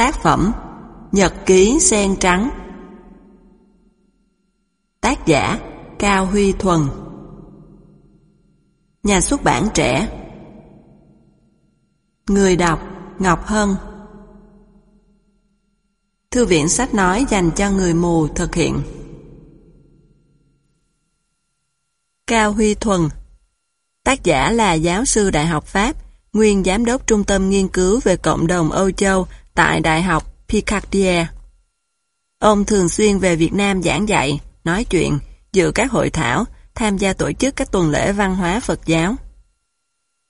Tác phẩm Nhật ký sen trắng. Tác giả Cao Huy Thuần. Nhà xuất bản trẻ. Người đọc Ngọc Hân. Thư viện sách nói dành cho người mù thực hiện. Cao Huy Thuần. Tác giả là giáo sư Đại học Pháp, nguyên giám đốc Trung tâm Nghiên cứu về Cộng đồng Âu Châu tại Đại học Picardie. Ông thường xuyên về Việt Nam giảng dạy, nói chuyện, dự các hội thảo, tham gia tổ chức các tuần lễ văn hóa Phật giáo.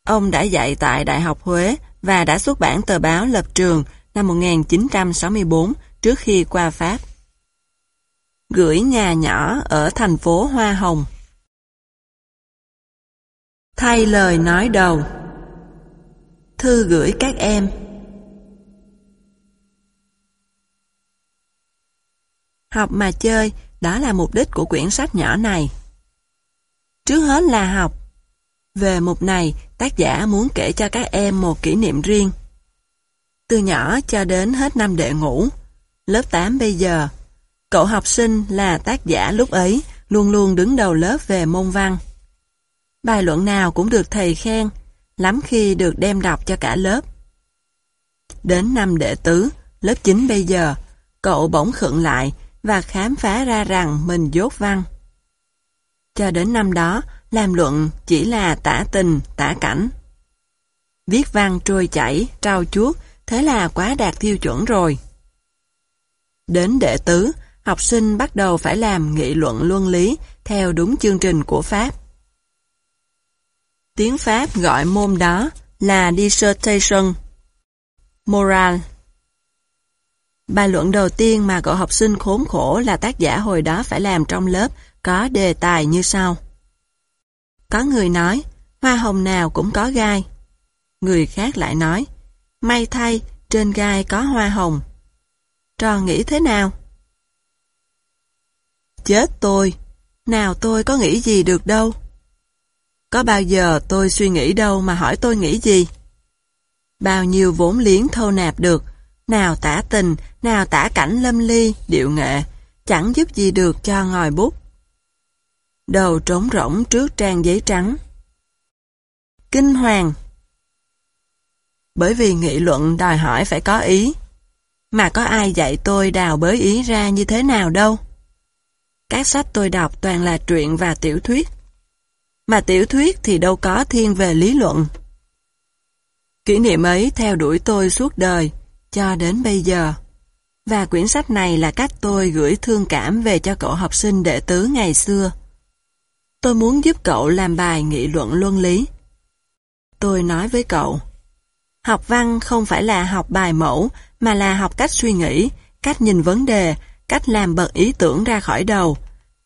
Ông đã dạy tại Đại học Huế và đã xuất bản tờ báo Lập Trường năm 1964 trước khi qua Pháp. Gửi nhà nhỏ ở thành phố Hoa Hồng. Thay lời nói đầu Thư gửi các em Học mà chơi, đó là mục đích của quyển sách nhỏ này. Trước hết là học. Về mục này, tác giả muốn kể cho các em một kỷ niệm riêng. Từ nhỏ cho đến hết năm đệ ngũ, lớp 8 bây giờ, cậu học sinh là tác giả lúc ấy luôn luôn đứng đầu lớp về môn văn. Bài luận nào cũng được thầy khen, lắm khi được đem đọc cho cả lớp. Đến năm đệ tứ, lớp 9 bây giờ, cậu bỗng khựng lại và khám phá ra rằng mình dốt văn. Cho đến năm đó, làm luận chỉ là tả tình, tả cảnh. Viết văn trôi chảy, trao chuốt, thế là quá đạt tiêu chuẩn rồi. Đến đệ tứ, học sinh bắt đầu phải làm nghị luận luân lý theo đúng chương trình của Pháp. Tiếng Pháp gọi môn đó là dissertation, moral. Bài luận đầu tiên mà cậu học sinh khốn khổ là tác giả hồi đó phải làm trong lớp có đề tài như sau. Có người nói, hoa hồng nào cũng có gai. Người khác lại nói, may thay, trên gai có hoa hồng. Trò nghĩ thế nào? Chết tôi, nào tôi có nghĩ gì được đâu. Có bao giờ tôi suy nghĩ đâu mà hỏi tôi nghĩ gì? Bao nhiêu vốn liếng thâu nạp được, nào tả tình, nào tả cảnh lâm ly, điệu nghệ, chẳng giúp gì được cho ngòi bút. Đầu trống rỗng trước trang giấy trắng. Kinh hoàng Bởi vì nghị luận đòi hỏi phải có ý, mà có ai dạy tôi đào bới ý ra như thế nào đâu. Các sách tôi đọc toàn là truyện và tiểu thuyết, mà tiểu thuyết thì đâu có thiên về lý luận. Kỷ niệm ấy theo đuổi tôi suốt đời, cho đến bây giờ. Và quyển sách này là cách tôi gửi thương cảm về cho cậu học sinh đệ tứ ngày xưa. Tôi muốn giúp cậu làm bài nghị luận luân lý. Tôi nói với cậu, học văn không phải là học bài mẫu, mà là học cách suy nghĩ, cách nhìn vấn đề, cách làm bật ý tưởng ra khỏi đầu,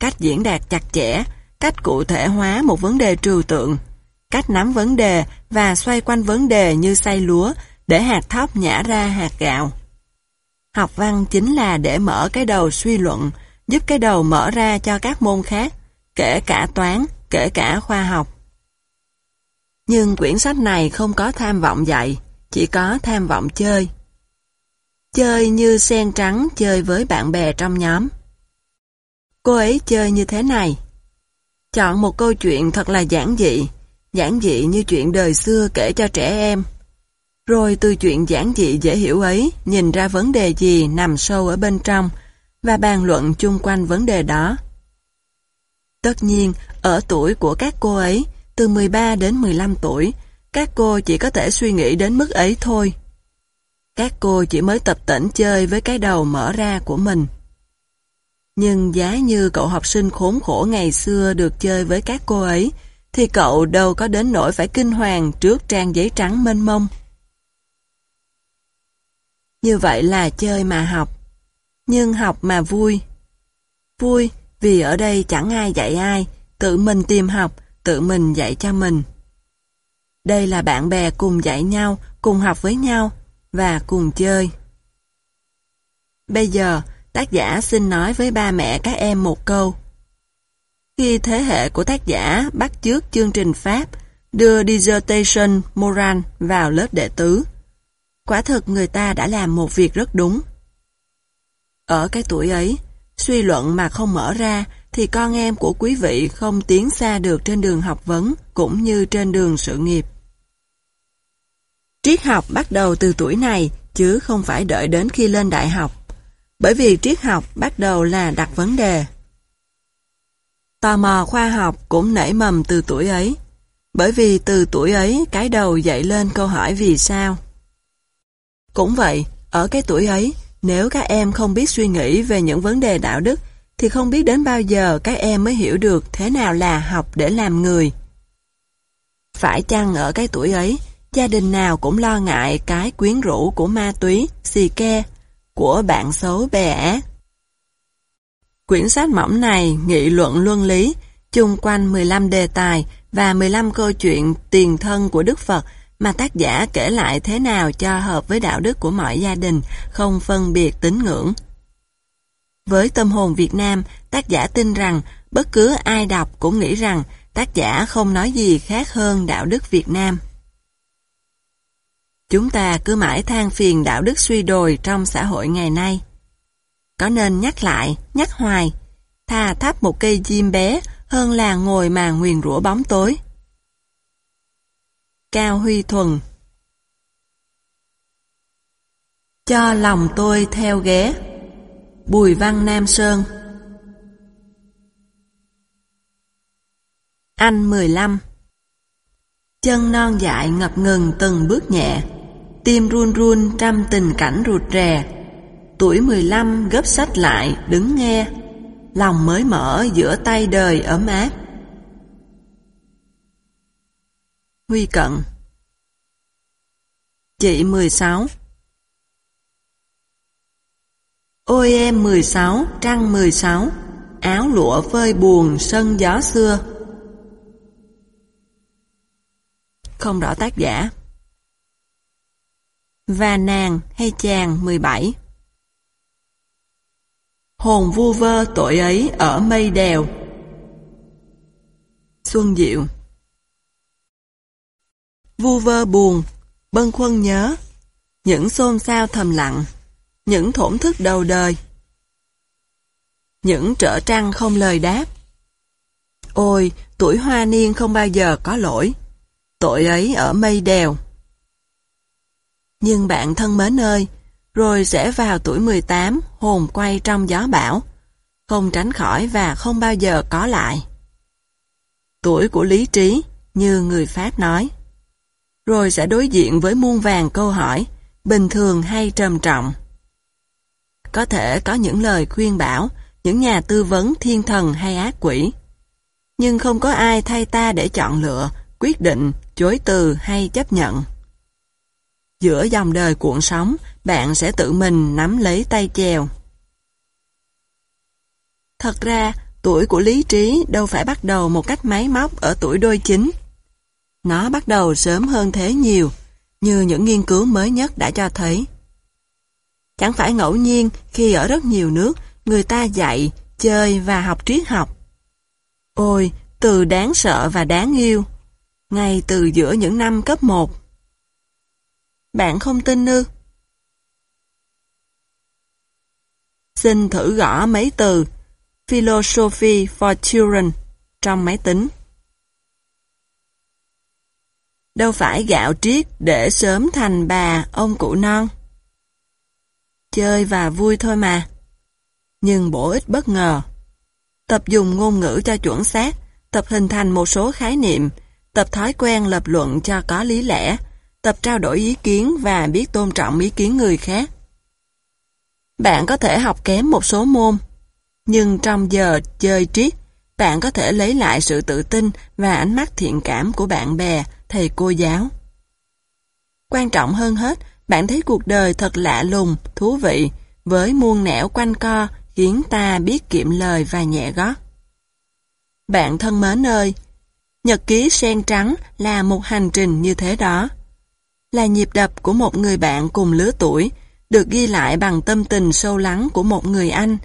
cách diễn đạt chặt chẽ, cách cụ thể hóa một vấn đề trừu tượng, cách nắm vấn đề và xoay quanh vấn đề như xay lúa để hạt thóc nhả ra hạt gạo. Học văn chính là để mở cái đầu suy luận, giúp cái đầu mở ra cho các môn khác, kể cả toán, kể cả khoa học. Nhưng quyển sách này không có tham vọng dạy, chỉ có tham vọng chơi. Chơi như sen trắng chơi với bạn bè trong nhóm. Cô ấy chơi như thế này. Chọn một câu chuyện thật là giản dị, giản dị như chuyện đời xưa kể cho trẻ em. Rồi từ chuyện giản dị dễ hiểu ấy, nhìn ra vấn đề gì nằm sâu ở bên trong, và bàn luận chung quanh vấn đề đó. Tất nhiên, ở tuổi của các cô ấy, từ 13 đến 15 tuổi, các cô chỉ có thể suy nghĩ đến mức ấy thôi. Các cô chỉ mới tập tỉnh chơi với cái đầu mở ra của mình. Nhưng giá như cậu học sinh khốn khổ ngày xưa được chơi với các cô ấy, thì cậu đâu có đến nỗi phải kinh hoàng trước trang giấy trắng mênh mông. Như vậy là chơi mà học. Nhưng học mà vui. Vui vì ở đây chẳng ai dạy ai, tự mình tìm học, tự mình dạy cho mình. Đây là bạn bè cùng dạy nhau, cùng học với nhau và cùng chơi. Bây giờ, tác giả xin nói với ba mẹ các em một câu. Khi thế hệ của tác giả bắt chước chương trình Pháp, đưa Dissertation Moran vào lớp đệ tứ, Quả thực người ta đã làm một việc rất đúng. Ở cái tuổi ấy, suy luận mà không mở ra thì con em của quý vị không tiến xa được trên đường học vấn cũng như trên đường sự nghiệp. Triết học bắt đầu từ tuổi này chứ không phải đợi đến khi lên đại học. Bởi vì triết học bắt đầu là đặt vấn đề. Tò mò khoa học cũng nảy mầm từ tuổi ấy. Bởi vì từ tuổi ấy cái đầu dậy lên câu hỏi vì sao. Cũng vậy, ở cái tuổi ấy, nếu các em không biết suy nghĩ về những vấn đề đạo đức, thì không biết đến bao giờ các em mới hiểu được thế nào là học để làm người. Phải chăng ở cái tuổi ấy, gia đình nào cũng lo ngại cái quyến rũ của ma túy, xì ke, của bạn xấu bè ác. Quyển sách mỏng này nghị luận luân lý, chung quanh 15 đề tài và 15 câu chuyện tiền thân của Đức Phật mà tác giả kể lại thế nào cho hợp với đạo đức của mọi gia đình, không phân biệt tín ngưỡng. Với tâm hồn Việt Nam, tác giả tin rằng bất cứ ai đọc cũng nghĩ rằng tác giả không nói gì khác hơn đạo đức Việt Nam. Chúng ta cứ mãi than phiền đạo đức suy đồi trong xã hội ngày nay. Có nên nhắc lại, nhắc hoài, thà thắp một cây diêm bé hơn là ngồi mà nguyền rủa bóng tối. Cao Huy Thuần. Cho lòng tôi theo ghé Bùi Văn Nam Sơn. Anh 15 Chân non dại ngập ngừng từng bước nhẹ. Tim run run trăm tình cảnh rụt rè. Tuổi 15 gấp sách lại đứng nghe. Lòng mới mở giữa tay đời ấm áp. Huy Cận. Chị 16 Ôi em 16, trăng 16 Áo lụa phơi buồn sân gió xưa. Không rõ tác giả. Và nàng hay chàng 17 Hồn vu vơ tội ấy ở mây đèo. Xuân Diệu. Vu vơ buồn, bâng khuân nhớ, những xôn xao thầm lặng, những thổn thức đầu đời, những trở trăng không lời đáp. Ôi, tuổi hoa niên không bao giờ có lỗi, tội ấy ở mây đèo. Nhưng bạn thân mến ơi, rồi sẽ vào tuổi 18, hồn quay trong gió bão, không tránh khỏi và không bao giờ có lại. Tuổi của lý trí, như người Pháp nói. Rồi sẽ đối diện với muôn vàng câu hỏi, bình thường hay trầm trọng. Có thể có những lời khuyên bảo, những nhà tư vấn thiên thần hay ác quỷ. Nhưng không có ai thay ta để chọn lựa, quyết định, chối từ hay chấp nhận. Giữa dòng đời cuộn sóng, bạn sẽ tự mình nắm lấy tay chèo. Thật ra, tuổi của lý trí đâu phải bắt đầu một cách máy móc ở tuổi đôi chính. Nó bắt đầu sớm hơn thế nhiều, như những nghiên cứu mới nhất đã cho thấy. Chẳng phải ngẫu nhiên khi ở rất nhiều nước, người ta dạy, chơi và học triết học. Ôi, từ đáng sợ và đáng yêu, ngay từ giữa những năm cấp 1. Bạn không tin ư? Xin thử gõ mấy từ Philosophy for Children trong máy tính. Đâu phải gạo triết để sớm thành bà, ông cụ non. Chơi và vui thôi mà. Nhưng bổ ích bất ngờ. Tập dùng ngôn ngữ cho chuẩn xác, tập hình thành một số khái niệm, tập thói quen lập luận cho có lý lẽ, tập trao đổi ý kiến và biết tôn trọng ý kiến người khác. Bạn có thể học kém một số môn, nhưng trong giờ chơi triết, bạn có thể lấy lại sự tự tin và ánh mắt thiện cảm của bạn bè, thầy cô giáo. Quan trọng hơn hết, bạn thấy cuộc đời thật lạ lùng, thú vị, với muôn nẻo quanh co khiến ta biết kiệm lời và nhẹ gót. Bạn thân mến ơi, nhật ký sen trắng là một hành trình như thế đó. Là nhịp đập của một người bạn cùng lứa tuổi, được ghi lại bằng tâm tình sâu lắng của một người anh,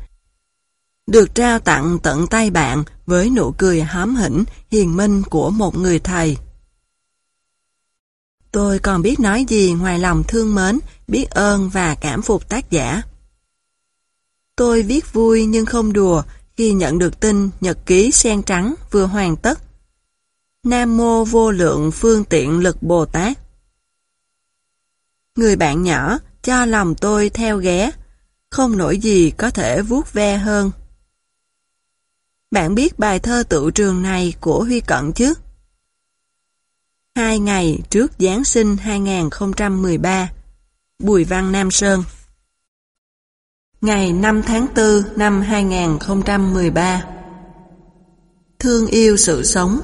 được trao tặng tận tay bạn với nụ cười hóm hỉnh, hiền minh của một người thầy. Tôi còn biết nói gì ngoài lòng thương mến, biết ơn và cảm phục tác giả. Tôi viết vui nhưng không đùa khi nhận được tin nhật ký sen trắng vừa hoàn tất. Nam Mô Vô Lượng Phương Tiện Lực Bồ Tát Người bạn nhỏ cho lòng tôi theo ghé, không nổi gì có thể vuốt ve hơn. Bạn biết bài thơ tự trường này của Huy Cận chứ? Hai ngày trước Giáng sinh 2013 Bùi Văn Nam Sơn. Ngày 5 tháng 4 năm 2013 Thương yêu sự sống.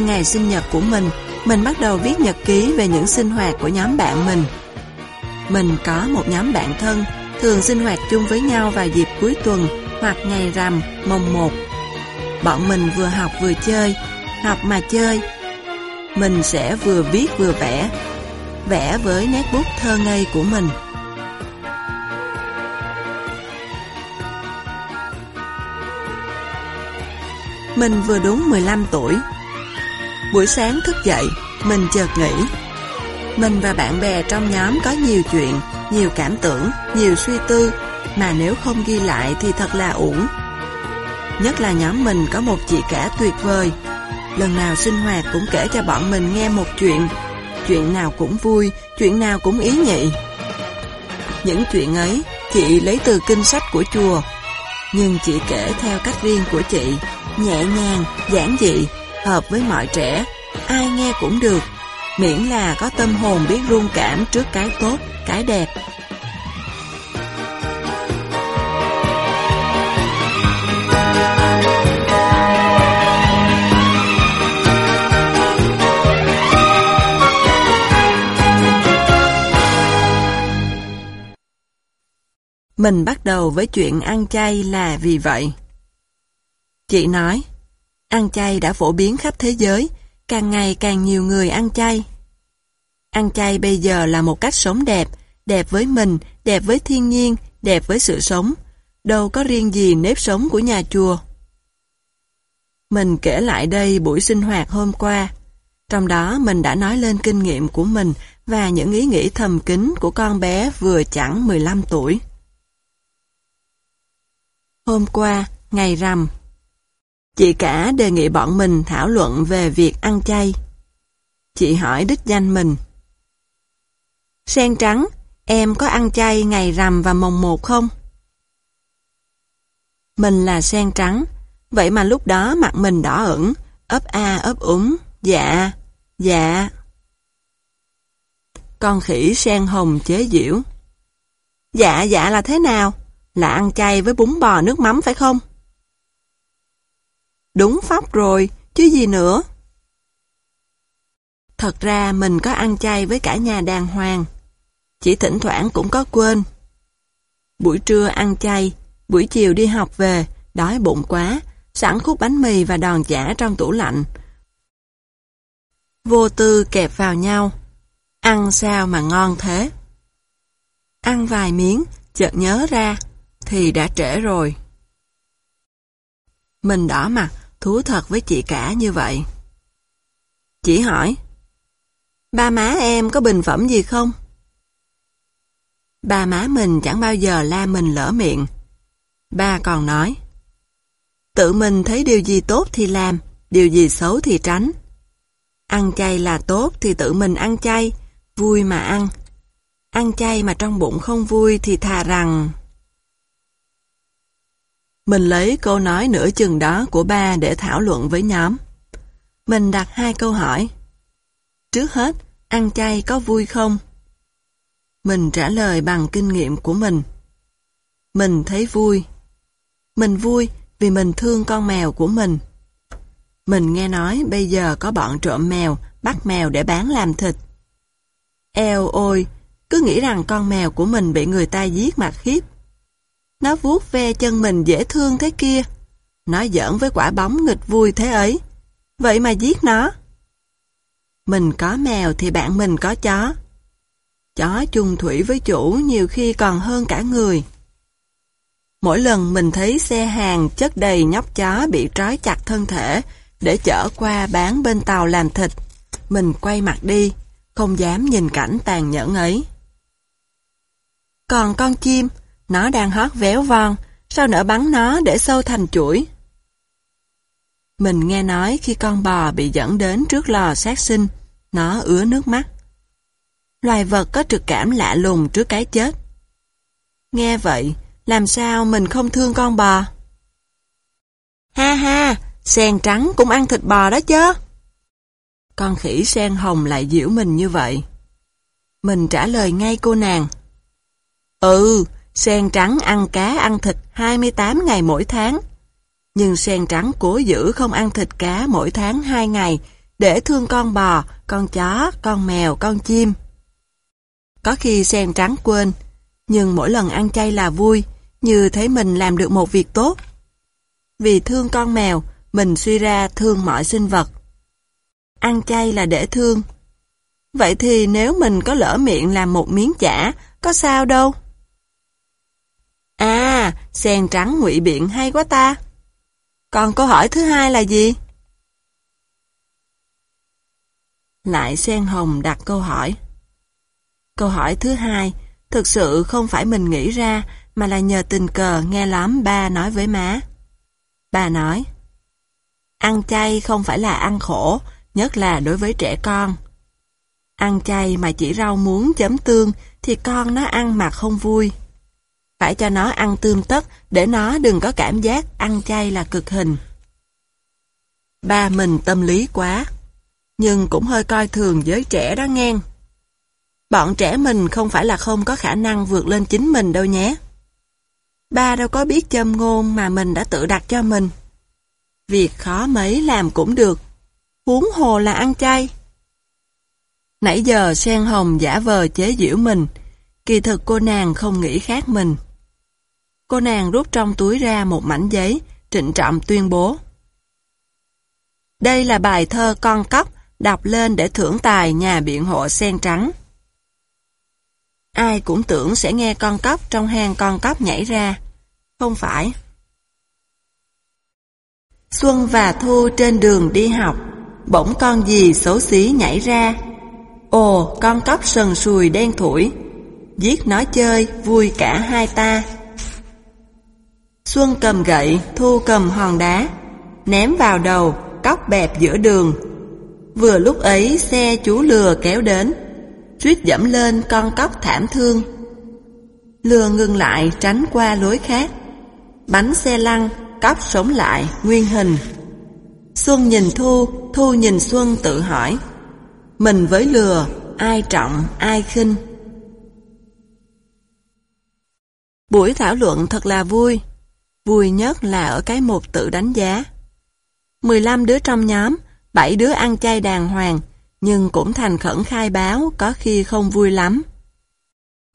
Nhân ngày sinh nhật của mình, mình bắt đầu viết nhật ký về những sinh hoạt của nhóm bạn mình. Mình có một nhóm bạn thân, thường sinh hoạt chung với nhau vào dịp cuối tuần hoặc ngày rằm, mồng một. Bọn mình vừa học vừa chơi, học mà chơi. Mình sẽ vừa viết vừa vẽ, vẽ với nét bút thơ ngây của mình. Mình vừa đúng 15 tuổi. Buổi sáng thức dậy, mình chợt nghĩ. Mình và bạn bè trong nhóm có nhiều chuyện, nhiều cảm tưởng, nhiều suy tư, mà nếu không ghi lại thì thật là uổng. Nhất là nhóm mình có một chị cả tuyệt vời. Lần nào sinh hoạt cũng kể cho bọn mình nghe một chuyện. Chuyện nào cũng vui, chuyện nào cũng ý nhị. Những chuyện ấy, chị lấy từ kinh sách của chùa. Nhưng chị kể theo cách riêng của chị, nhẹ nhàng, giản dị, hợp với mọi trẻ, ai nghe cũng được, miễn là có tâm hồn biết rung cảm trước cái tốt, cái đẹp. Mình bắt đầu với chuyện ăn chay là vì vậy. Chị nói, ăn chay đã phổ biến khắp thế giới, càng ngày càng nhiều người ăn chay. Ăn chay bây giờ là một cách sống đẹp, đẹp với mình, đẹp với thiên nhiên, đẹp với sự sống. Đâu có riêng gì nếp sống của nhà chùa. Mình kể lại đây buổi sinh hoạt hôm qua. Trong đó mình đã nói lên kinh nghiệm của mình và những ý nghĩ thầm kín của con bé vừa chẳng 15 tuổi. Hôm qua, ngày rằm, Chị cả đề nghị bọn mình thảo luận về việc ăn chay. Chị hỏi đích danh mình. Sen trắng, em có ăn chay ngày rằm và mồng một không? Mình là sen trắng, vậy mà lúc đó mặt mình đỏ ửng, ấp a ấp úng, dạ, dạ. Con khỉ sen hồng chế diễu. Dạ dạ là thế nào? Là ăn chay với bún bò nước mắm phải không? Đúng pháp rồi, chứ gì nữa. Thật ra mình có ăn chay với cả nhà đàng hoàng. Chỉ thỉnh thoảng cũng có quên. Buổi trưa ăn chay, buổi chiều đi học về, đói bụng quá, sẵn khúc bánh mì và đòn chả trong tủ lạnh. Vô tư kẹp vào nhau. Ăn sao mà ngon thế? Ăn vài miếng, chợt nhớ ra, thì đã trễ rồi. Mình đỏ mặt, thú thật với chị cả như vậy. Chị hỏi, ba má em có bình phẩm gì không? Ba má mình chẳng bao giờ la mình lỡ miệng. Ba còn nói, tự mình thấy điều gì tốt thì làm, điều gì xấu thì tránh. Ăn chay là tốt thì tự mình ăn chay, vui mà ăn. Ăn chay mà trong bụng không vui thì thà rằng... Mình lấy câu nói nửa chừng đó của ba để thảo luận với nhóm. Mình đặt hai câu hỏi. Trước hết, ăn chay có vui không? Mình trả lời bằng kinh nghiệm của mình. Mình thấy vui. Mình vui vì mình thương con mèo của mình. Mình nghe nói bây giờ có bọn trộm mèo, bắt mèo để bán làm thịt. Eo ôi, cứ nghĩ rằng con mèo của mình bị người ta giết mà khiếp. Nó vuốt ve chân mình dễ thương thế kia. Nó giỡn với quả bóng nghịch vui thế ấy. Vậy mà giết nó. Mình có mèo thì bạn mình có chó. Chó chung thủy với chủ nhiều khi còn hơn cả người. Mỗi lần mình thấy xe hàng chất đầy nhóc chó bị trói chặt thân thể để chở qua bán bên tàu làm thịt, mình quay mặt đi, không dám nhìn cảnh tàn nhẫn ấy. Còn con chim, nó đang hót véo von, sao nỡ bắn nó để sâu thành chuỗi. Mình nghe nói khi con bò bị dẫn đến trước lò sát sinh, nó ứa nước mắt. Loài vật có trực cảm lạ lùng trước cái chết. Nghe vậy, làm sao mình không thương con bò? Ha ha, sen trắng cũng ăn thịt bò đó chứ. Con khỉ sen hồng lại giễu mình như vậy. Mình trả lời ngay cô nàng. Ừ, sen trắng ăn cá ăn thịt 28 ngày mỗi tháng. Nhưng sen trắng cố giữ không ăn thịt cá mỗi tháng 2 ngày để thương con bò, con chó, con mèo, con chim. Có khi sen trắng quên, nhưng mỗi lần ăn chay là vui, như thấy mình làm được một việc tốt. Vì thương con mèo, mình suy ra thương mọi sinh vật. Ăn chay là để thương. Vậy thì nếu mình có lỡ miệng làm một miếng chả, có sao đâu? À, sen trắng ngụy biện hay quá ta. Còn câu hỏi thứ hai là gì? Lại sen hồng đặt câu hỏi. Câu hỏi thứ hai, thực sự không phải mình nghĩ ra, mà là nhờ tình cờ nghe lắm ba nói với má. Bà nói, ăn chay không phải là ăn khổ, nhất là đối với trẻ con. Ăn chay mà chỉ rau muống chấm tương thì con nó ăn mà không vui. Phải cho nó ăn tươm tất để nó đừng có cảm giác ăn chay là cực hình. Ba mình tâm lý quá, nhưng cũng hơi coi thường giới trẻ đó nghe. Bọn trẻ mình không phải là không có khả năng vượt lên chính mình đâu nhé. Ba đâu có biết châm ngôn mà mình đã tự đặt cho mình. Việc khó mấy làm cũng được. Huống hồ là ăn chay. Nãy giờ sen hồng giả vờ chế giễu mình. Kỳ thực cô nàng không nghĩ khác mình. Cô nàng rút trong túi ra một mảnh giấy, trịnh trọng tuyên bố. Đây là bài thơ con cóc đọc lên để thưởng tài nhà biện hộ sen trắng. Ai cũng tưởng sẽ nghe con cóc trong hang con cóc nhảy ra. Không phải. Xuân và Thu trên đường đi học, bỗng con gì xấu xí nhảy ra. Ồ, con cóc sần sùi đen thủi, giết nó chơi, vui cả hai ta. Xuân cầm gậy, Thu cầm hòn đá, ném vào đầu, cóc bẹp giữa đường. Vừa lúc ấy xe chú lừa kéo đến, suýt dẫm lên con cóc thảm thương. Lừa ngừng lại tránh qua lối khác. Bánh xe lăn, cóc sống lại, nguyên hình. Xuân nhìn Thu, Thu nhìn Xuân tự hỏi. Mình với lừa, ai trọng, ai khinh. Buổi thảo luận thật là vui. Vui nhất là ở cái một tự đánh giá. 15 đứa trong nhóm, 7 đứa ăn chay đàng hoàng, nhưng cũng thành khẩn khai báo có khi không vui lắm.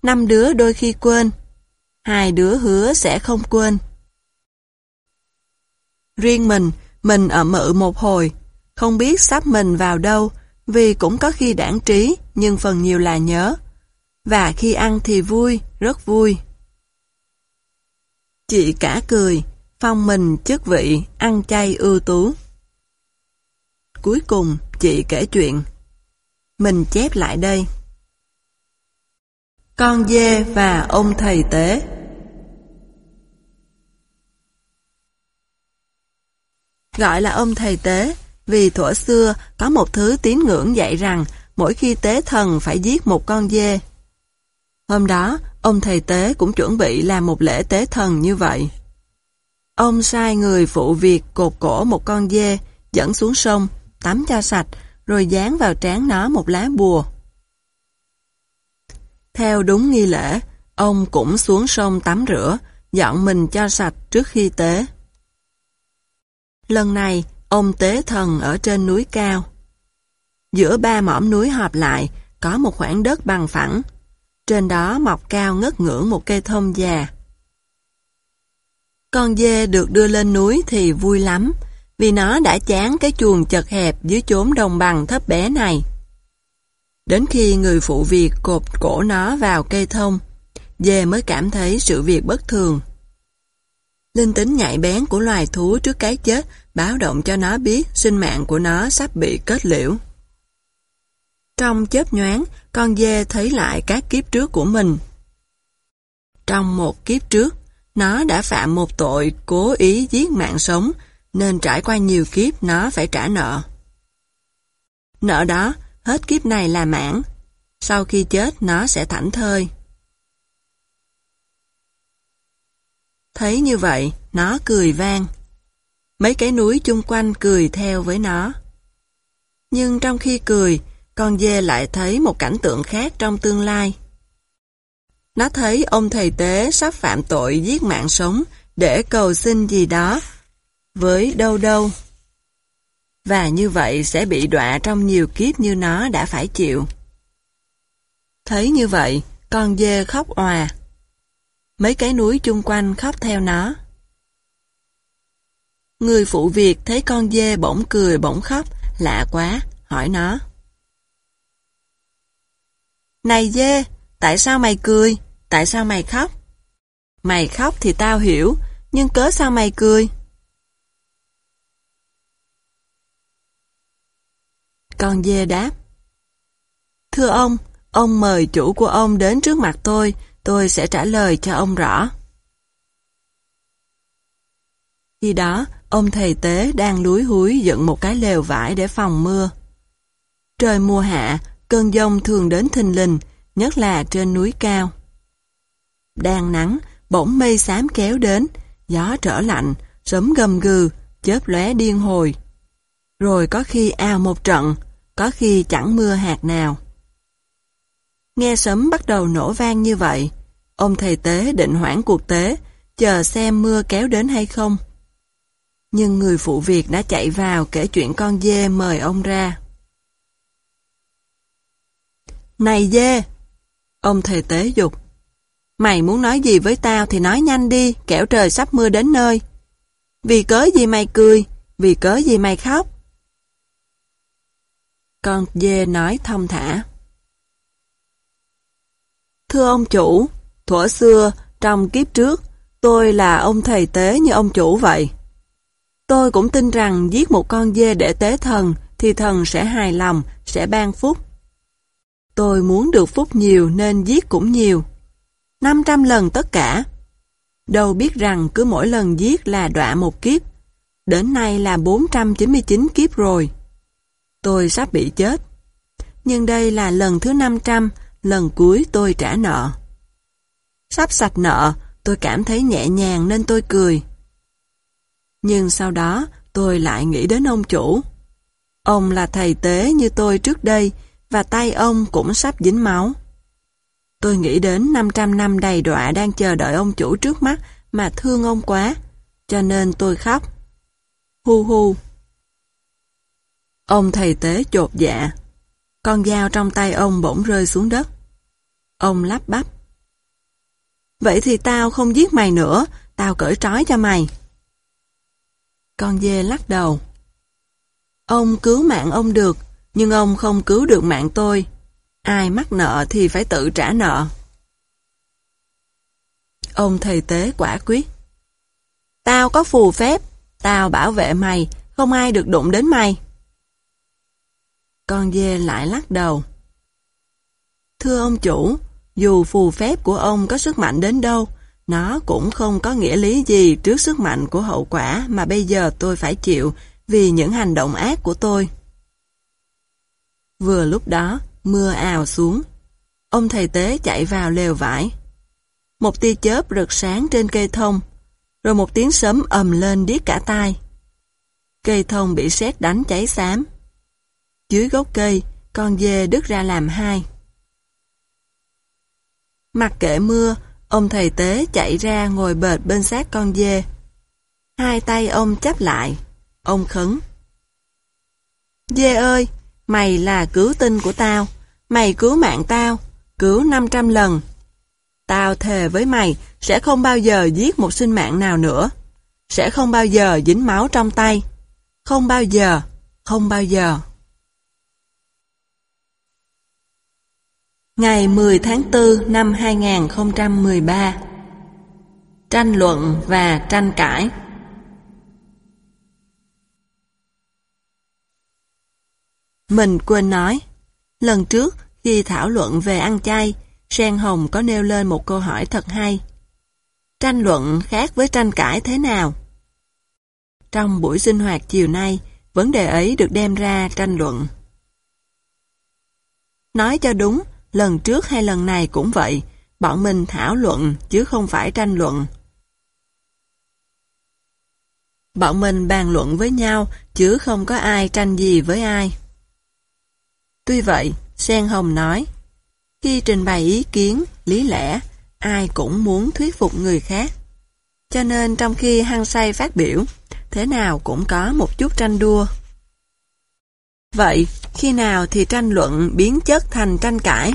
Năm đứa đôi khi quên, hai đứa hứa sẽ không quên. Riêng mình, mình ở mự một hồi, không biết sắp mình vào đâu, vì cũng có khi đảng trí, nhưng phần nhiều là nhớ. Và khi ăn thì vui, rất vui. Chị cả cười, phong mình chức vị, ăn chay ưu tú. Cuối cùng, chị kể chuyện. Mình chép lại đây. Con dê và ông thầy tế Gọi là ông thầy tế vì thuở xưa có một thứ tín ngưỡng dạy rằng mỗi khi tế thần phải giết một con dê. Hôm đó, ông thầy tế cũng chuẩn bị làm một lễ tế thần như vậy. Ông sai người phụ việc cột cổ một con dê, dẫn xuống sông, tắm cho sạch, rồi dán vào trán nó một lá bùa. Theo đúng nghi lễ, ông cũng xuống sông tắm rửa, dọn mình cho sạch trước khi tế. Lần này, ông tế thần ở trên núi cao. Giữa ba mỏm núi họp lại, có một khoảng đất bằng phẳng. Trên đó mọc cao ngất ngưỡng một cây thông già. Con dê được đưa lên núi thì vui lắm, vì nó đã chán cái chuồng chật hẹp dưới chốn đồng bằng thấp bé này. Đến khi người phụ việc cột cổ nó vào cây thông, dê mới cảm thấy sự việc bất thường. Linh tính nhạy bén của loài thú trước cái chết báo động cho nó biết sinh mạng của nó sắp bị kết liễu. Trong chớp nhoáng, con dê thấy lại các kiếp trước của mình. Trong một kiếp trước, nó đã phạm một tội cố ý giết mạng sống, nên trải qua nhiều kiếp nó phải trả nợ. Nợ đó, hết kiếp này là mãn. Sau khi chết nó sẽ thảnh thơi. Thấy như vậy, nó cười vang. Mấy cái núi chung quanh cười theo với nó. Nhưng trong khi cười, con dê lại thấy một cảnh tượng khác trong tương lai. Nó thấy ông thầy tế sắp phạm tội giết mạng sống để cầu xin gì đó với đâu đâu. Và như vậy sẽ bị đọa trong nhiều kiếp như nó đã phải chịu. Thấy như vậy, con dê khóc òa. Mấy cái núi chung quanh khóc theo nó. Người phụ việc thấy con dê bỗng cười bỗng khóc, lạ quá, hỏi nó. Này dê, tại sao mày cười? Tại sao mày khóc? Mày khóc thì tao hiểu, nhưng cớ sao mày cười? Con dê đáp. Thưa ông, ông mời chủ của ông đến trước mặt tôi, tôi sẽ trả lời cho ông rõ. Khi đó, ông thầy tế đang lúi húi dựng một cái lều vải để phòng mưa. Trời mùa hạ, cơn giông thường đến thình lình, nhất là trên núi cao. Đang nắng, bỗng mây xám kéo đến, gió trở lạnh, sấm gầm gừ, chớp lóe điên hồi. Rồi có khi ào một trận, có khi chẳng mưa hạt nào. Nghe sấm bắt đầu nổ vang như vậy, ông thầy tế định hoãn cuộc tế, chờ xem mưa kéo đến hay không. Nhưng người phụ việc đã chạy vào kể chuyện con dê mời ông ra. Này dê! Ông thầy tế dục. Mày muốn nói gì với tao thì nói nhanh đi, kẻo trời sắp mưa đến nơi. Vì cớ gì mày cười, vì cớ gì mày khóc. Con dê nói thông thả. Thưa ông chủ, thuở xưa, trong kiếp trước, tôi là ông thầy tế như ông chủ vậy. Tôi cũng tin rằng giết một con dê để tế thần thì thần sẽ hài lòng, sẽ ban phúc. Tôi muốn được phúc nhiều nên giết cũng nhiều. 500 lần tất cả. Đâu biết rằng cứ mỗi lần giết là đọa một kiếp. Đến nay là 499 kiếp rồi. Tôi sắp bị chết. Nhưng đây là lần thứ 500, lần cuối tôi trả nợ. Sắp sạch nợ, tôi cảm thấy nhẹ nhàng nên tôi cười. Nhưng sau đó, tôi lại nghĩ đến ông chủ. Ông là thầy tế như tôi trước đây, và tay ông cũng sắp dính máu. Tôi nghĩ đến 500 năm đầy đọa đang chờ đợi ông chủ trước mắt mà thương ông quá, cho nên tôi khóc. Hu hu. Ông thầy tế chột dạ. Con dao trong tay ông bỗng rơi xuống đất. Ông lắp bắp. Vậy thì tao không giết mày nữa, tao cởi trói cho mày. Con dê lắc đầu. Ông cứu mạng ông được, nhưng ông không cứu được mạng tôi. Ai mắc nợ thì phải tự trả nợ. Ông thầy tế quả quyết. Tao có phù phép, tao bảo vệ mày, không ai được đụng đến mày. Con dê lại lắc đầu. Thưa ông chủ, dù phù phép của ông có sức mạnh đến đâu, nó cũng không có nghĩa lý gì trước sức mạnh của hậu quả mà bây giờ tôi phải chịu vì những hành động ác của tôi. Vừa lúc đó, mưa ào xuống. Ông thầy tế chạy vào lều vải. Một tia chớp rực sáng trên cây thông, rồi một tiếng sấm ầm lên điếc cả tai. Cây thông bị sét đánh cháy xám. Dưới gốc cây, con dê đứt ra làm hai. Mặc kệ mưa, ông thầy tế chạy ra ngồi bệt bên xác con dê. Hai tay ông chắp lại, ông khấn. Dê ơi, mày là cứu tinh của tao, mày cứu mạng tao, cứu 500 lần. Tao thề với mày sẽ không bao giờ giết một sinh mạng nào nữa, sẽ không bao giờ dính máu trong tay, không bao giờ, không bao giờ. Ngày 10 tháng 4 năm 2013 Tranh luận và tranh cãi. Mình quên nói Lần trước khi thảo luận về ăn chay Sen Hồng có nêu lên một câu hỏi thật hay Tranh luận khác với tranh cãi thế nào? Trong buổi sinh hoạt chiều nay Vấn đề ấy được đem ra tranh luận Nói cho đúng lần trước hay lần này cũng vậy, bọn mình thảo luận chứ không phải tranh luận. Bọn mình bàn luận với nhau chứ không có ai tranh gì với ai. Tuy vậy, Sen Hồng nói, khi trình bày ý kiến, lý lẽ, ai cũng muốn thuyết phục người khác. Cho nên trong khi hăng say phát biểu, thế nào cũng có một chút tranh đua. Vậy, khi nào thì tranh luận biến chất thành tranh cãi?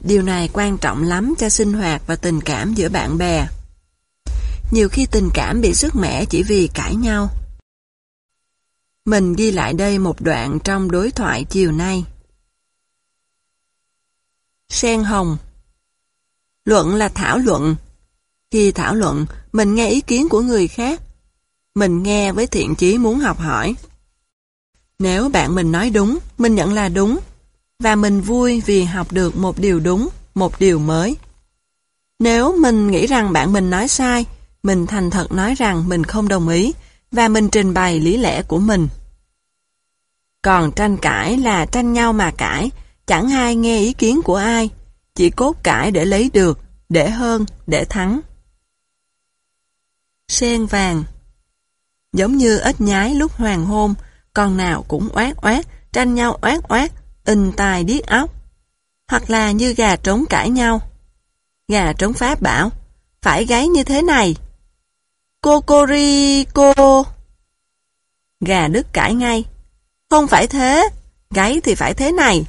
Điều này quan trọng lắm cho sinh hoạt và tình cảm giữa bạn bè. Nhiều khi tình cảm bị sức mẻ chỉ vì cãi nhau. Mình ghi lại đây một đoạn trong đối thoại chiều nay. Sen hồng Luận là thảo luận. Khi thảo luận, mình nghe ý kiến của người khác. Mình nghe với thiện chí muốn học hỏi. Nếu bạn mình nói đúng, mình nhận là đúng, và mình vui vì học được một điều đúng, một điều mới. Nếu mình nghĩ rằng bạn mình nói sai, mình thành thật nói rằng mình không đồng ý và mình trình bày lý lẽ của mình. Còn tranh cãi là tranh nhau mà cãi, chẳng ai nghe ý kiến của ai, chỉ cốt cãi để lấy được, để hơn, để thắng. Sen vàng Giống như ếch nhái lúc hoàng hôn, con nào cũng oát oát, tranh nhau oát oát, in tài điếc óc. Hoặc là như gà trống cãi nhau. Gà trống Pháp bảo, phải gáy như thế này. Cocorico. Gà Đức cãi ngay. Không phải thế, gáy thì phải thế này.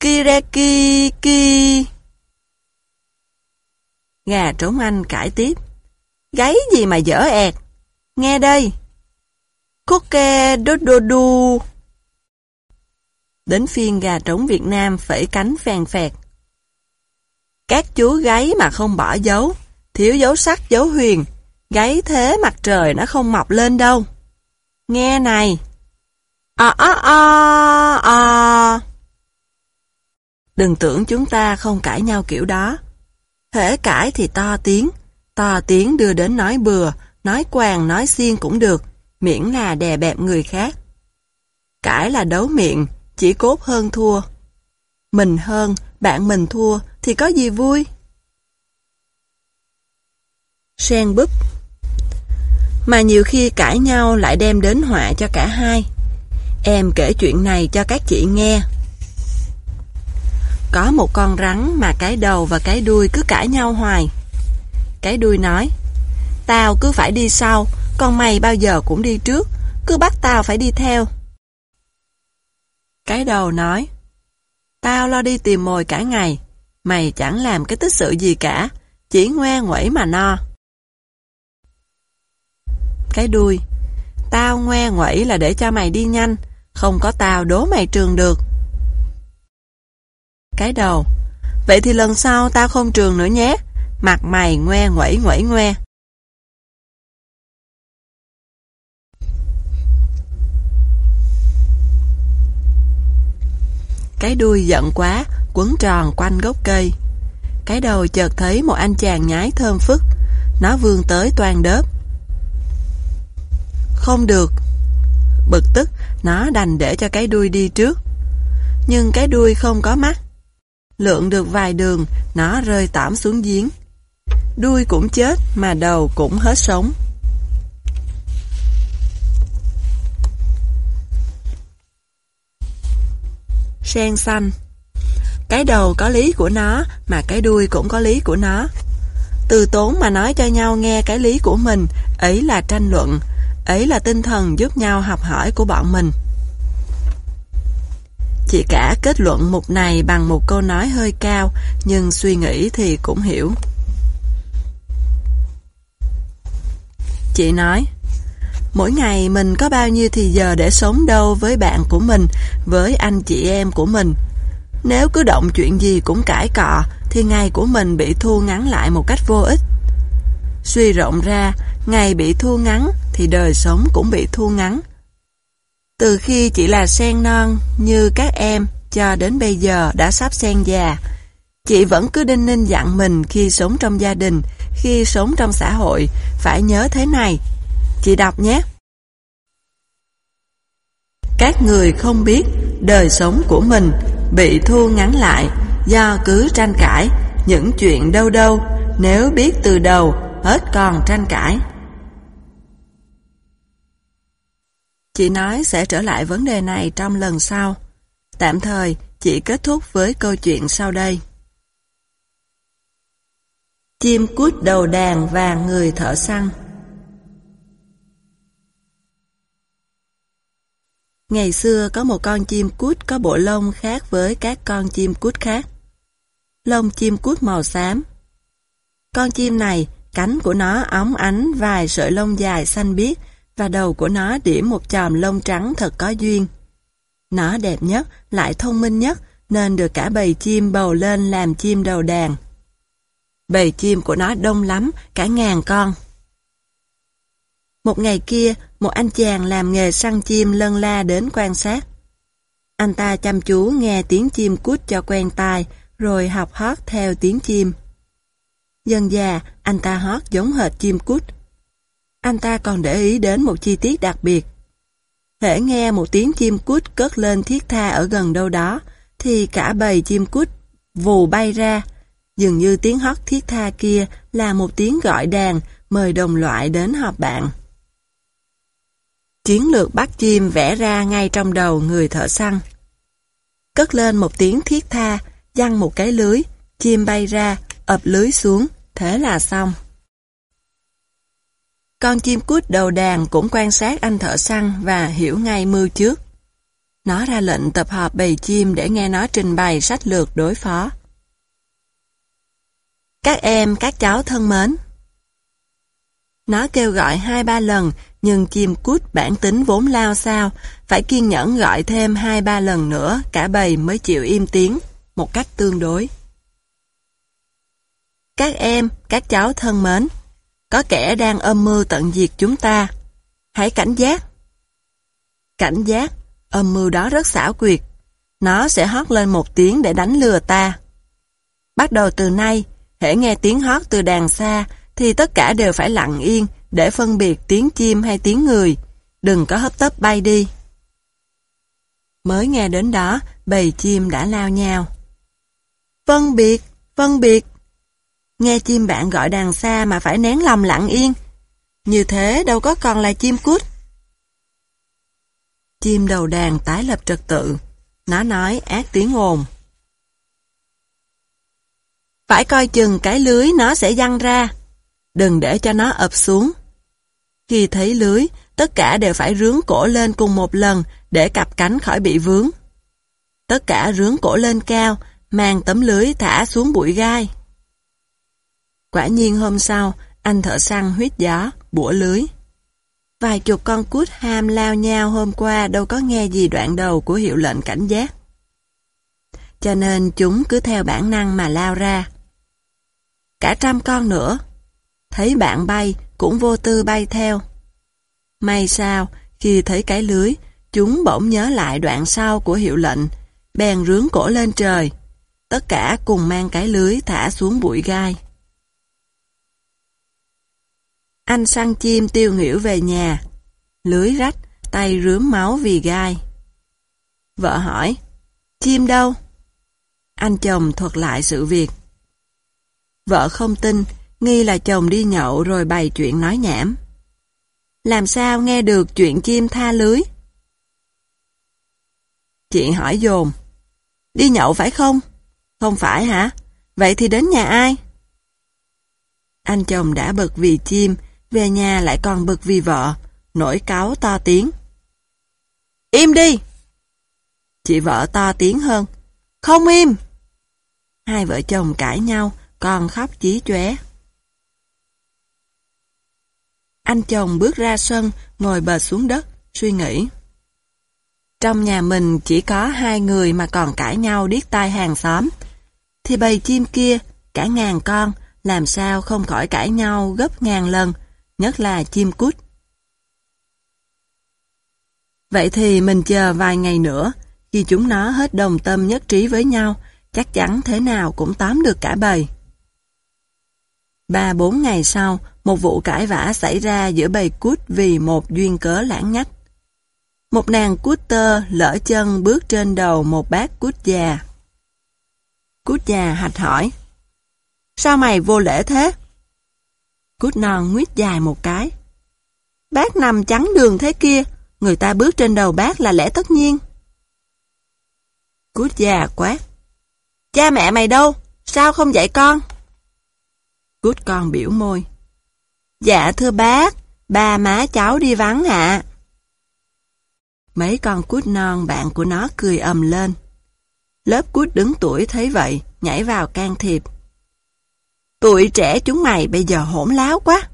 Kirekiki. Gà trống Anh cãi tiếp. Gáy gì mà dở ẹt. Nghe đây. Coke dododu. Đến phiên gà trống Việt Nam phẩy cánh phèn phẹt. Các chú gáy mà không bỏ dấu, thiếu dấu sắc dấu huyền, gáy thế mặt trời nó không mọc lên đâu. Nghe này. À à à à. Đừng tưởng chúng ta không cãi nhau kiểu đó. hễ cãi thì to tiếng, to tiếng đưa đến nói bừa, nói quàng, nói xiên cũng được, miễn là đè bẹp người khác. Cãi là đấu miệng, chỉ cốt hơn thua. Mình hơn, bạn mình thua thì có gì vui? Sen búp mà nhiều khi cãi nhau lại đem đến họa cho cả hai. Em kể chuyện này cho các chị nghe. Có một con rắn mà cái đầu và cái đuôi cứ cãi nhau hoài. Cái đuôi nói, tao cứ phải đi sau, còn mày bao giờ cũng đi trước, cứ bắt tao phải đi theo. Cái đầu nói, tao lo đi tìm mồi cả ngày, mày chẳng làm cái tích sự gì cả, chỉ ngoe nguẩy mà no. Cái đuôi, tao ngoe ngoẩy là để cho mày đi nhanh, không có tao đố mày trường được. Cái đầu, vậy thì lần sau tao không trường nữa nhé, mặt mày ngoe ngoẩy ngoẩy ngoe. Cái đuôi giận quá, quấn tròn quanh gốc cây. Cái đầu chợt thấy một anh chàng nhái thơm phức. Nó vươn tới toàn đớp. Không được. Bực tức, nó đành để cho cái đuôi đi trước. Nhưng cái đuôi không có mắt. lượn được vài đường, nó rơi tảm xuống giếng. Đuôi cũng chết mà đầu cũng hết sống. Sen xanh Cái đầu có lý của nó mà cái đuôi cũng có lý của nó. Từ tốn mà nói cho nhau nghe cái lý của mình, ấy là tranh luận, ấy là tinh thần giúp nhau học hỏi của bọn mình. Chị cả kết luận mục này bằng một câu nói hơi cao, nhưng suy nghĩ thì cũng hiểu. Chị nói, mỗi ngày mình có bao nhiêu thì giờ để sống đâu với bạn của mình, với anh chị em của mình. Nếu cứ động chuyện gì cũng cãi cọ, thì ngày của mình bị thu ngắn lại một cách vô ích. Suy rộng ra, ngày bị thu ngắn thì đời sống cũng bị thu ngắn. Từ khi chỉ là sen non như các em cho đến bây giờ đã sắp sen già, chị vẫn cứ đinh ninh dặn mình khi sống trong gia đình, khi sống trong xã hội, phải nhớ thế này. Chị đọc nhé. Các người không biết đời sống của mình bị thu ngắn lại do cứ tranh cãi những chuyện đâu đâu nếu biết từ đầu hết còn tranh cãi. Chị nói sẽ trở lại vấn đề này trong lần sau. Tạm thời, chị kết thúc với câu chuyện sau đây. Chim cút đầu đàn và người thợ săn Ngày xưa có một con chim cút có bộ lông khác với các con chim cút khác. Lông chim cút màu xám. Con chim này, cánh của nó óng ánh vài sợi lông dài xanh biếc và đầu của nó điểm một chòm lông trắng thật có duyên. Nó đẹp nhất, lại thông minh nhất, nên được cả bầy chim bầu lên làm chim đầu đàn. Bầy chim của nó đông lắm, cả ngàn con. Một ngày kia, một anh chàng làm nghề săn chim lân la đến quan sát. Anh ta chăm chú nghe tiếng chim cút cho quen tai, rồi học hót theo tiếng chim. Dần già, anh ta hót giống hệt chim cút. Anh ta còn để ý đến một chi tiết đặc biệt. Hễ nghe một tiếng chim cút cất lên thiết tha ở gần đâu đó, thì cả bầy chim cút vù bay ra. Dường như tiếng hót thiết tha kia là một tiếng gọi đàn mời đồng loại đến họp bạn. Chiến lược bắt chim vẽ ra ngay trong đầu người thợ săn. Cất lên một tiếng thiết tha, dăng một cái lưới, chim bay ra, ập lưới xuống, thế là xong. Con chim cút đầu đàn cũng quan sát anh thợ săn và hiểu ngay mưu trước. Nó ra lệnh tập hợp bầy chim để nghe nó trình bày sách lược đối phó. Các em, các cháu thân mến. Nó kêu gọi hai ba lần, nhưng chim cút bản tính vốn lao sao, phải kiên nhẫn gọi thêm hai ba lần nữa, cả bầy mới chịu im tiếng, một cách tương đối. Các em, các cháu thân mến, có kẻ đang âm mưu tận diệt chúng ta. Hãy cảnh giác. Cảnh giác, âm mưu đó rất xảo quyệt. Nó sẽ hót lên một tiếng để đánh lừa ta. Bắt đầu từ nay, hễ nghe tiếng hót từ đàn xa, thì tất cả đều phải lặng yên để phân biệt tiếng chim hay tiếng người. Đừng có hấp tấp bay đi. Mới nghe đến đó, bầy chim đã lao nhau. Phân biệt, phân biệt. Nghe chim bạn gọi đàn xa mà phải nén lòng lặng yên. Như thế đâu có còn là chim cút. Chim đầu đàn tái lập trật tự. Nó nói ác tiếng ồn. Phải coi chừng cái lưới nó sẽ văng ra. Đừng để cho nó ập xuống. Khi thấy lưới, tất cả đều phải rướng cổ lên cùng một lần để cặp cánh khỏi bị vướng. Tất cả rướng cổ lên cao, mang tấm lưới thả xuống bụi gai. Quả nhiên hôm sau, anh thợ săn huyết gió, bủa lưới. Vài chục con cút ham lao nhau hôm qua đâu có nghe gì đoạn đầu của hiệu lệnh cảnh giác. Cho nên chúng cứ theo bản năng mà lao ra. Cả trăm con nữa. Thấy bạn bay, cũng vô tư bay theo. May sao, khi thấy cái lưới, chúng bỗng nhớ lại đoạn sau của hiệu lệnh, bèn rướng cổ lên trời. Tất cả cùng mang cái lưới thả xuống bụi gai. Anh săn chim tiêu nghỉu về nhà. Lưới rách, tay rướm máu vì gai. Vợ hỏi, chim đâu? Anh chồng thuật lại sự việc. Vợ không tin, nghi là chồng đi nhậu rồi bày chuyện nói nhảm. Làm sao nghe được chuyện chim tha lưới? Chị hỏi dồn, Đi nhậu phải không? Không phải hả? Vậy thì đến nhà ai? Anh chồng đã bực vì chim, về nhà lại còn bực vì vợ, nổi cáo to tiếng. Im đi! Chị vợ to tiếng hơn. Không im! Hai vợ chồng cãi nhau, còn khóc chí chóe. Anh chồng bước ra sân, ngồi bệt xuống đất, suy nghĩ. Trong nhà mình chỉ có hai người mà còn cãi nhau điếc tai hàng xóm. Thì bầy chim kia, cả ngàn con, làm sao không khỏi cãi nhau gấp ngàn lần, nhất là chim cút. Vậy thì mình chờ vài ngày nữa, khi chúng nó hết đồng tâm nhất trí với nhau, chắc chắn thế nào cũng tóm được cả bầy. Ba bốn ngày sau, một vụ cãi vã xảy ra giữa bầy cút vì một duyên cớ lãng nhách. Một nàng cút tơ lỡ chân bước trên đầu một bác cút già. Cút già hạch hỏi. Sao mày vô lễ thế? Cút non nguyết dài một cái. Bác nằm chắn đường thế kia, người ta bước trên đầu bác là lẽ tất nhiên. Cút già quát. Cha mẹ mày đâu? Sao không dạy con? Cút con biểu môi. Dạ thưa bác, ba má cháu đi vắng ạ. Mấy con cút non bạn của nó cười ầm lên. Lớp cút đứng tuổi thấy vậy, nhảy vào can thiệp. Tụi trẻ chúng mày bây giờ hỗn láo quá.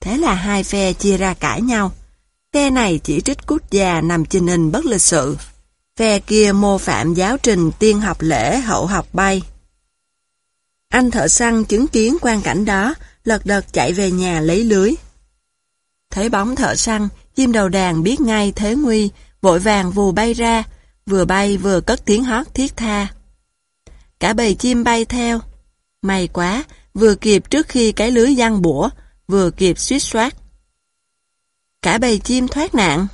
Thế là hai phe chia ra cãi nhau. Phe này chỉ trích cút già nằm trình hình bất lịch sự. Phe kia mô phạm giáo trình tiên học lễ hậu học bay. Anh thợ săn chứng kiến quan cảnh đó, lật đật chạy về nhà lấy lưới. Thấy bóng thợ săn, chim đầu đàn biết ngay thế nguy, vội vàng vù bay ra, vừa bay vừa cất tiếng hót thiết tha. Cả bầy chim bay theo. May quá, vừa kịp trước khi cái lưới giăng bủa, vừa kịp suýt soát. Cả bầy chim thoát nạn.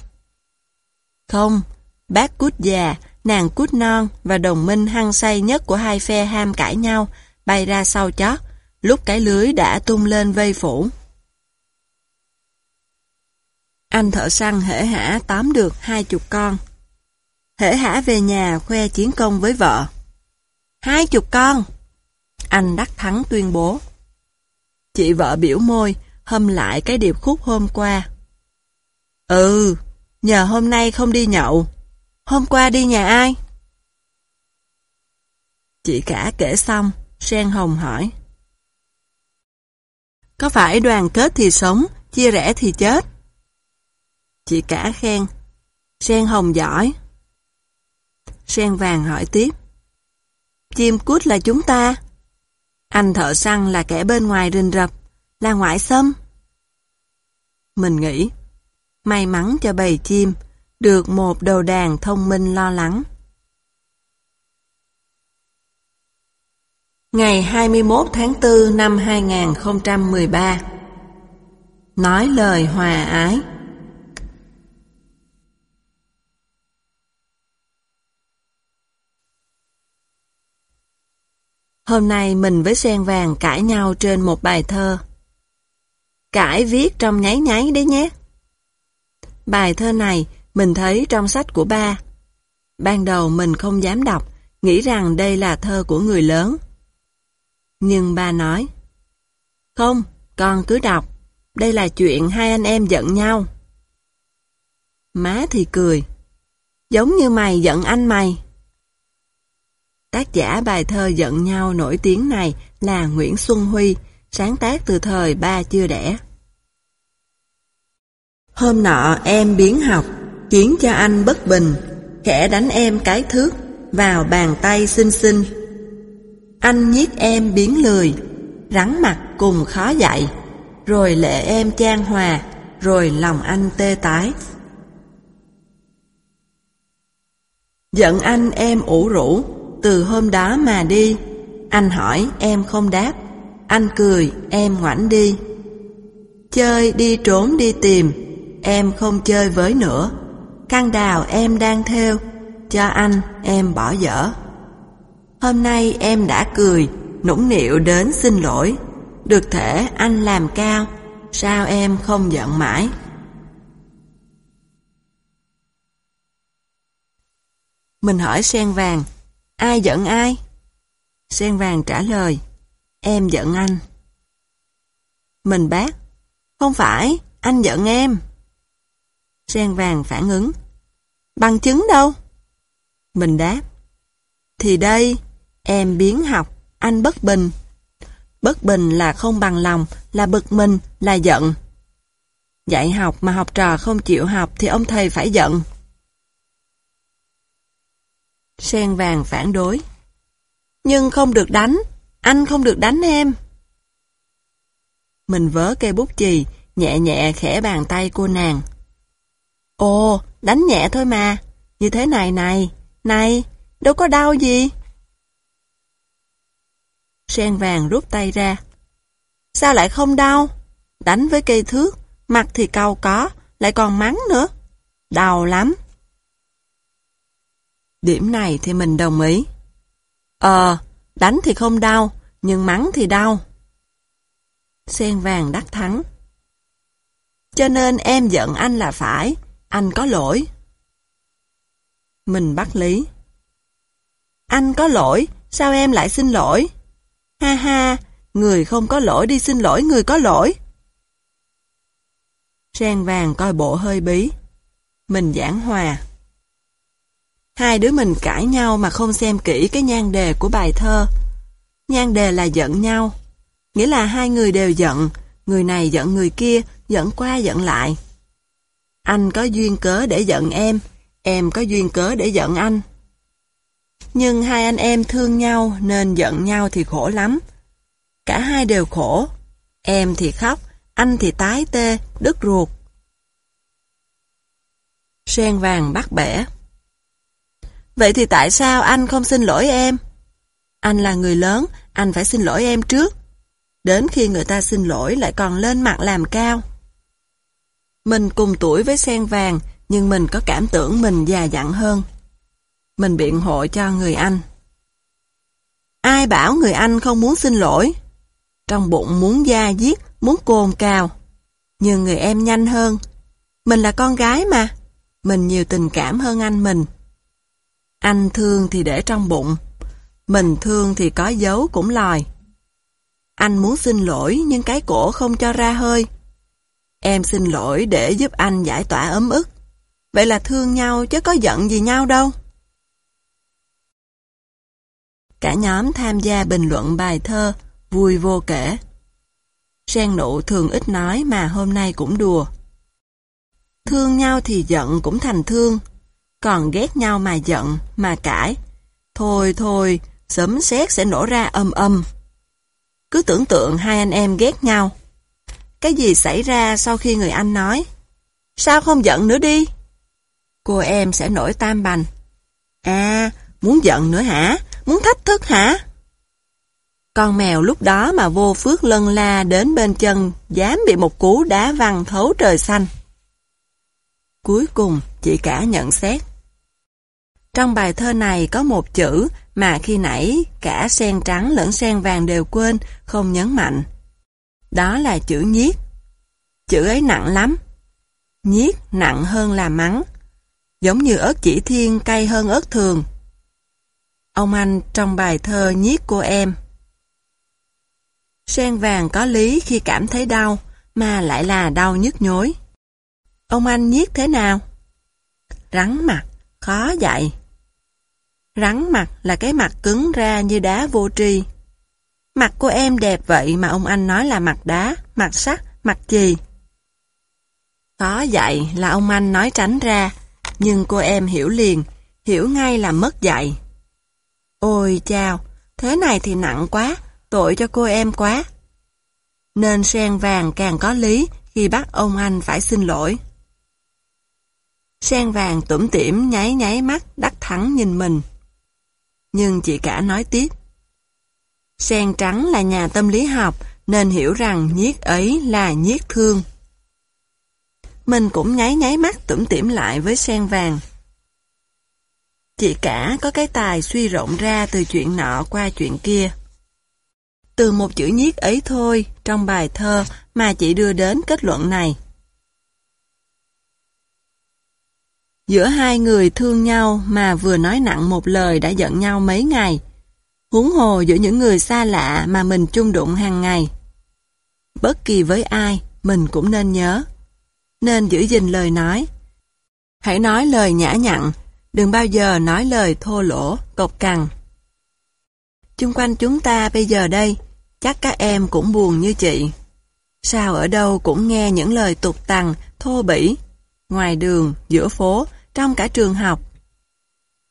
Không, bác cút già, nàng cút non và đồng minh hăng say nhất của hai phe ham cãi nhau, bay ra sau chót, lúc cái lưới đã tung lên vây phủ. Anh thợ săn hễ hả tóm được hai chục con. Hễ hả về nhà khoe chiến công với vợ. Hai chục con! Anh đắc thắng tuyên bố. Chị vợ biểu môi, hâm lại cái điệp khúc hôm qua. Ừ, nhờ hôm nay không đi nhậu. Hôm qua đi nhà ai? Chị cả kể xong, Sen Hồng hỏi. Có phải đoàn kết thì sống, chia rẽ thì chết? Chị cả khen. Sen Hồng giỏi. Sen Vàng hỏi tiếp. Chim cút là chúng ta. Anh thợ săn là kẻ bên ngoài rình rập, là ngoại xâm. Mình nghĩ, may mắn cho bầy chim, được một đầu đàn thông minh lo lắng. Ngày 21 tháng 4 năm 2013 Nói lời hòa ái Hôm nay mình với sen vàng cãi nhau trên một bài thơ. Cãi viết trong nháy nháy đấy nhé. Bài thơ này mình thấy trong sách của ba. Ban đầu mình không dám đọc, nghĩ rằng đây là thơ của người lớn. Nhưng ba nói, Không, con cứ đọc, đây là chuyện hai anh em giận nhau. Má thì cười, giống như mày giận anh mày. Tác giả bài thơ giận nhau nổi tiếng này là Nguyễn Xuân Huy, sáng tác từ thời ba chưa đẻ. Hôm nọ em biến học, khiến cho anh bất bình, khẽ đánh em cái thước, vào bàn tay xinh xinh. Anh nhiếc em biến lười, rắn mặt cùng khó dạy, rồi lệ em trang hòa, rồi lòng anh tê tái. Giận anh em ủ rũ, từ hôm đó mà đi. Anh hỏi em không đáp, anh cười em ngoảnh đi. Chơi đi trốn đi tìm, em không chơi với nữa. Căn đào em đang theo, cho anh em bỏ dở. Hôm nay em đã cười, nũng nịu đến xin lỗi. Được thể anh làm cao, sao em không giận mãi? Mình hỏi sen vàng, Ai giận ai? Sen vàng trả lời. Em giận anh. Mình bác. Không phải, anh giận em. Sen vàng phản ứng. Bằng chứng đâu? Mình đáp. Thì đây, em biến học, anh bất bình. Bất bình là không bằng lòng, là bực mình, là giận. Dạy học mà học trò không chịu học thì ông thầy phải giận. Sen vàng phản đối. Nhưng không được đánh, anh không được đánh em. Mình vớ cây bút chì, nhẹ nhẹ khẽ bàn tay cô nàng. Ồ, đánh nhẹ thôi mà, như thế này này, này, đâu có đau gì. Sen vàng rút tay ra. Sao lại không đau? Đánh với cây thước, mặt thì cau có, lại còn mắng nữa. Đau lắm. Điểm này thì mình đồng ý. Ờ, đánh thì không đau, nhưng mắng thì đau. Sen vàng đắc thắng. Cho nên em giận anh là phải, anh có lỗi. Mình bắt lý. Anh có lỗi, sao em lại xin lỗi? Ha ha, người không có lỗi đi xin lỗi người có lỗi. Sen vàng coi bộ hơi bí. Mình giảng hòa. Hai đứa mình cãi nhau mà không xem kỹ cái nhan đề của bài thơ. Nhan đề là giận nhau. Nghĩa là hai người đều giận, người này giận người kia, giận qua giận lại. Anh có duyên cớ để giận em, em có duyên cớ để giận anh. Nhưng hai anh em thương nhau nên giận nhau thì khổ lắm. Cả hai đều khổ. Em thì khóc, anh thì tái tê, đứt ruột. Sen vàng bắt bẻ. Vậy thì tại sao anh không xin lỗi em? Anh là người lớn, anh phải xin lỗi em trước. Đến khi người ta xin lỗi lại còn lên mặt làm cao. Mình cùng tuổi với sen vàng, nhưng mình có cảm tưởng mình già dặn hơn. Mình biện hộ cho người anh. Ai bảo người anh không muốn xin lỗi? Trong bụng muốn da giết, muốn cồn cào. Nhưng người em nhanh hơn. Mình là con gái mà. Mình nhiều tình cảm hơn anh mình. Anh thương thì để trong bụng. Mình thương thì có dấu cũng lòi. Anh muốn xin lỗi nhưng cái cổ không cho ra hơi. Em xin lỗi để giúp anh giải tỏa ấm ức. Vậy là thương nhau chứ có giận gì nhau đâu. Cả nhóm tham gia bình luận bài thơ, vui vô kể. Sen nụ thường ít nói mà hôm nay cũng đùa. Thương nhau thì giận cũng thành thương, còn ghét nhau mà giận, mà cãi. Thôi thôi, sớm xét sẽ nổ ra âm âm. Cứ tưởng tượng hai anh em ghét nhau. Cái gì xảy ra sau khi người anh nói? Sao không giận nữa đi? Cô em sẽ nổi tam bành. À, muốn giận nữa hả? Muốn thách thức hả? Con mèo lúc đó mà vô phước lân la đến bên chân, dám bị một cú đá văng thấu trời xanh. Cuối cùng, chị cả nhận xét. Trong bài thơ này có một chữ mà khi nãy cả sen trắng lẫn sen vàng đều quên, không nhấn mạnh. Đó là chữ nhiết. Chữ ấy nặng lắm. Nhiết nặng hơn là mắng. Giống như ớt chỉ thiên cay hơn ớt thường. Ông anh trong bài thơ nhiết cô em. Sen vàng có lý khi cảm thấy đau, mà lại là đau nhức nhối. Ông anh nhiết thế nào? Rắn mặt, khó dạy. Rắn mặt là cái mặt cứng ra như đá vô tri. Mặt của em đẹp vậy mà ông anh nói là mặt đá, mặt sắt, mặt gì? Khó dạy là ông anh nói tránh ra, nhưng cô em hiểu liền, hiểu ngay là mất dạy. Ôi chào, thế này thì nặng quá, tội cho cô em quá. Nên sen vàng càng có lý khi bắt ông anh phải xin lỗi. Sen vàng tủm tỉm nháy nháy mắt đắc thắng nhìn mình. Nhưng chị cả nói tiếp. Sen trắng là nhà tâm lý học nên hiểu rằng nhiếc ấy là nhiếc thương. Mình cũng nháy nháy mắt tủm tỉm lại với sen vàng. Chị cả có cái tài suy rộng ra từ chuyện nọ qua chuyện kia. Từ một chữ nhiếc ấy thôi, trong bài thơ mà chị đưa đến kết luận này. Giữa hai người thương nhau mà vừa nói nặng một lời đã giận nhau mấy ngày. Huống hồ giữa những người xa lạ mà mình chung đụng hàng ngày. Bất kỳ với ai, mình cũng nên nhớ. Nên giữ gìn lời nói. Hãy nói lời nhã nhặn, đừng bao giờ nói lời thô lỗ, cộc cằn. Chung quanh chúng ta bây giờ đây, chắc các em cũng buồn như chị. Sao ở đâu cũng nghe những lời tục tằng, thô bỉ, ngoài đường, giữa phố, trong cả trường học.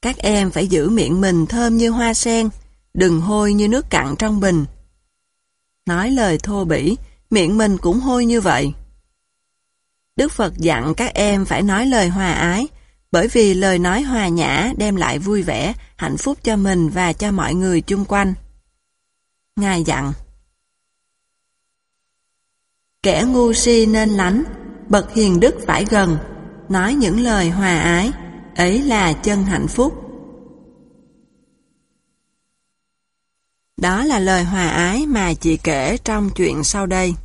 Các em phải giữ miệng mình thơm như hoa sen, đừng hôi như nước cặn trong bình. Nói lời thô bỉ, miệng mình cũng hôi như vậy. Đức Phật dặn các em phải nói lời hòa ái, bởi vì lời nói hòa nhã đem lại vui vẻ, hạnh phúc cho mình và cho mọi người chung quanh. Ngài dặn Kẻ ngu si nên lánh, bậc hiền đức phải gần, nói những lời hòa ái, ấy là chân hạnh phúc. Đó là lời hòa ái mà chị kể trong chuyện sau đây.